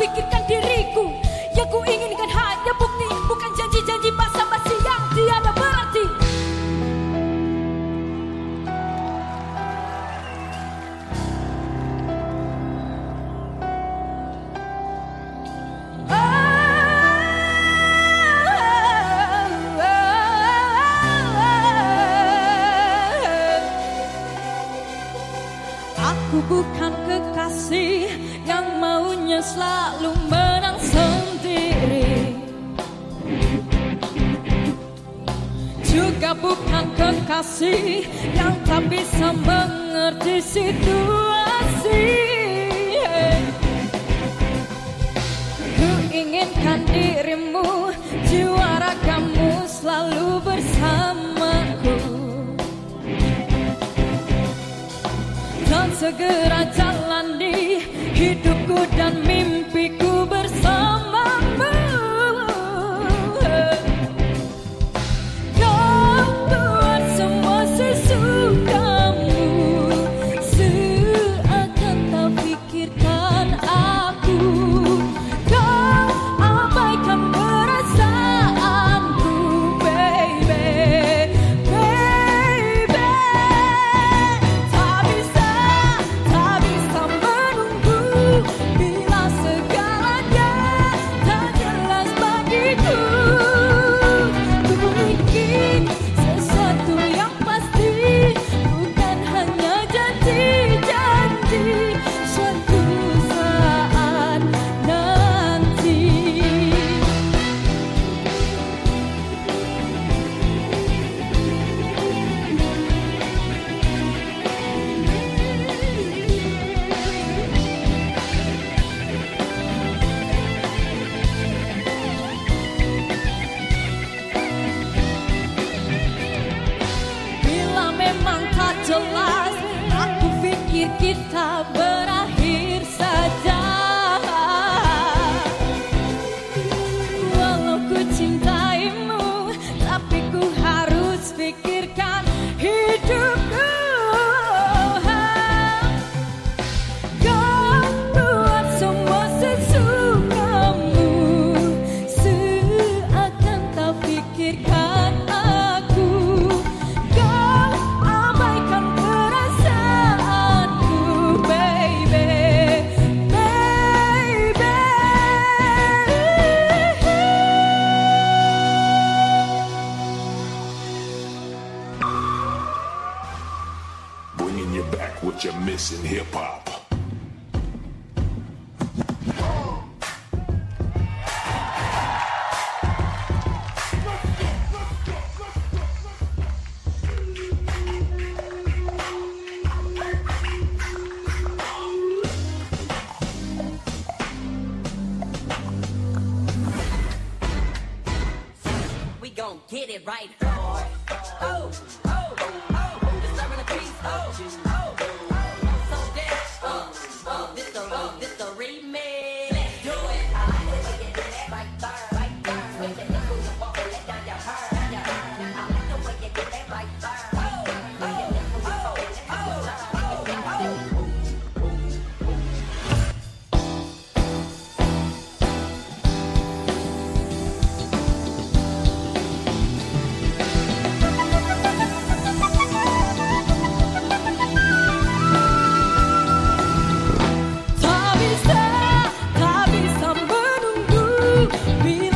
fikirkan Aku bukan kekasih yang maunya selalu menang sendiri. Juga bukan kekasih yang tak bisa mengerti situasi. Ku inginkan dirimu good. I you're missing hip hop. We gon' get it right, Lord. Oh, oh, oh, disturbing the peace, oh. Be